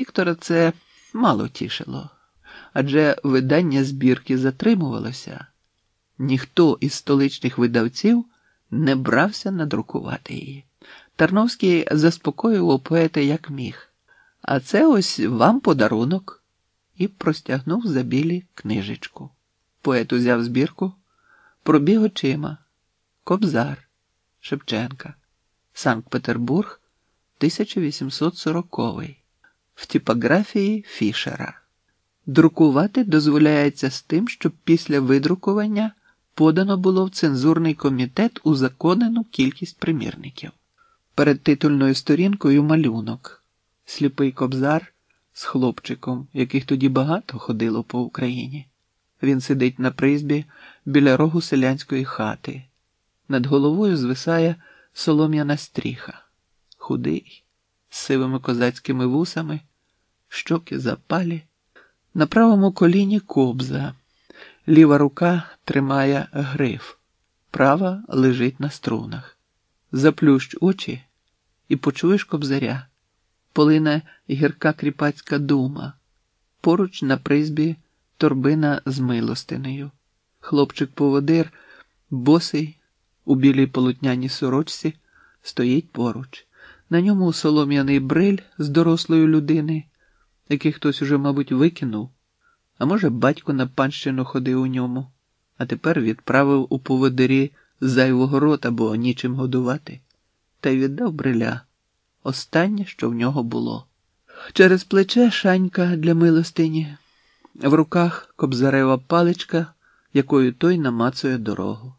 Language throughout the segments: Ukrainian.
Віктора це мало тішило, адже видання збірки затримувалося. Ніхто із столичних видавців не брався надрукувати її. Тарновський заспокоював поета як міг. А це ось вам подарунок. І простягнув за білі книжечку. Поет узяв збірку, пробіг очима. Кобзар Шевченка, Санкт-Петербург, 1840 в типографії Фішера. Друкувати дозволяється з тим, щоб після видрукування подано було в цензурний комітет узаконену кількість примірників. Перед титульною сторінкою малюнок, сліпий кобзар з хлопчиком, яких тоді багато ходило по Україні. Він сидить на призбі біля рогу селянської хати. Над головою звисає солом'яна стріха, худий, з сивими козацькими вусами, щоки запалі. На правому коліні кобза, ліва рука тримає гриф, права лежить на струнах. Заплющ очі і почуєш кобзаря. Полине гірка кріпацька дума. Поруч на призбі торбина з милостинею. Хлопчик-поводир, босий, у білій полотняній сорочці, стоїть поруч. На ньому солом'яний бриль з дорослої людини, який хтось уже, мабуть, викинув, а може, батько на панщину ходив у ньому, а тепер відправив у поводирі зайвого рота, бо нічим годувати, та й віддав бриля останнє, що в нього було. Через плече шанька для милостині, в руках кобзарева паличка, якою той намацує дорогу.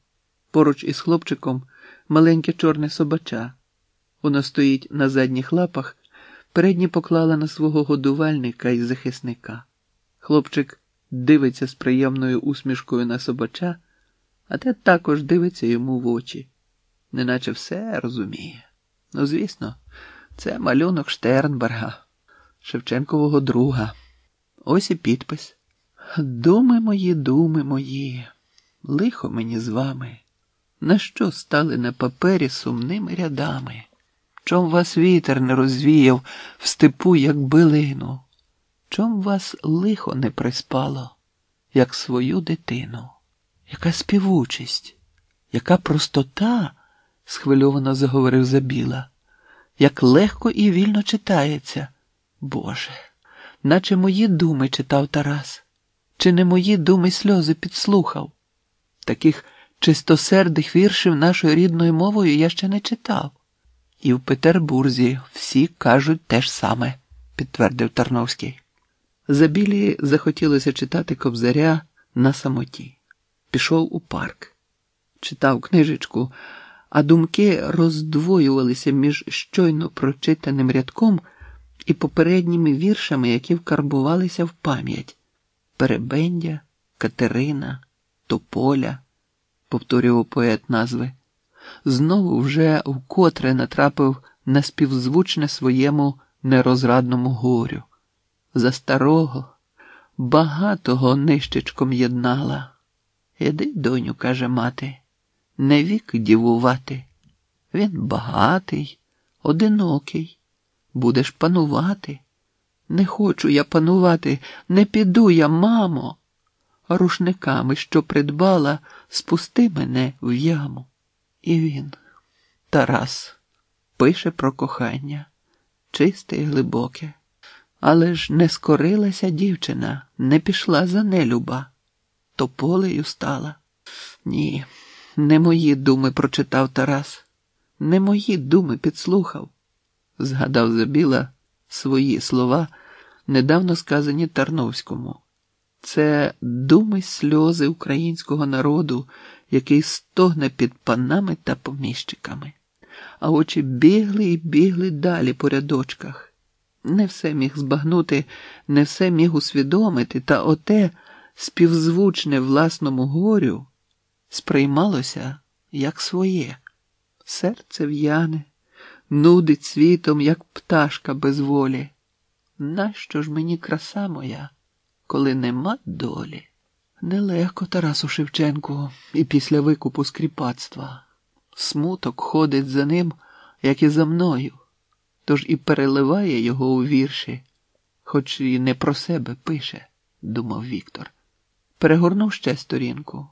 Поруч із хлопчиком маленьке чорне собача. Воно стоїть на задніх лапах, передні поклала на свого годувальника і захисника. Хлопчик дивиться з приємною усмішкою на собача, а те також дивиться йому в очі, неначе все розуміє. Ну, звісно, це малюнок Штернберга, Шевченкового друга. Ось і підпис. Думи мої, думи мої, лихо мені з вами. На що стали на папері сумними рядами? Чом вас вітер не розвіяв в степу, як билину? Чом вас лихо не приспало, як свою дитину? Яка співучість, яка простота, схвильовано заговорив Забіла, як легко і вільно читається. Боже, наче мої думи читав Тарас, чи не мої думи сльози підслухав? Таких чистосердих віршів нашою рідною мовою я ще не читав. І в Петербурзі всі кажуть те ж саме, підтвердив Тарновський. Забілі захотілося читати кобзаря на самоті. Пішов у парк, читав книжечку, а думки роздвоювалися між щойно прочитаним рядком і попередніми віршами, які вкарбувалися в пам'ять Перебендя, Катерина, Тополя повторював поет назви, знову вже вкотре натрапив на співзвучне своєму нерозрадному горю. За старого, багатого нищечком єднала. Іди, доню, каже мати, не вік дівувати. Він багатий, одинокий, будеш панувати. Не хочу я панувати, не піду я, мамо рушниками, що придбала, спусти мене в яму. І він, Тарас, пише про кохання, чисте і глибоке. Але ж не скорилася дівчина, не пішла за нелюба, тополею стала. Ні, не мої думи прочитав Тарас, не мої думи підслухав. Згадав Забіла свої слова, недавно сказані Тарновському. Це думи сльози українського народу, який стогне під панами та поміщиками, а очі бігли і бігли далі по рядочках. Не все міг збагнути, не все міг усвідомити, та оте співзвучне власному горю сприймалося як своє. Серце в'яне, нудить світом, як пташка без волі. Нащо ж мені краса моя? Коли нема долі. Нелегко Тарасу Шевченку і після викупу скріпацтва. Смуток ходить за ним, як і за мною, тож і переливає його у вірші, хоч і не про себе пише, думав Віктор. Перегорнув ще сторінку.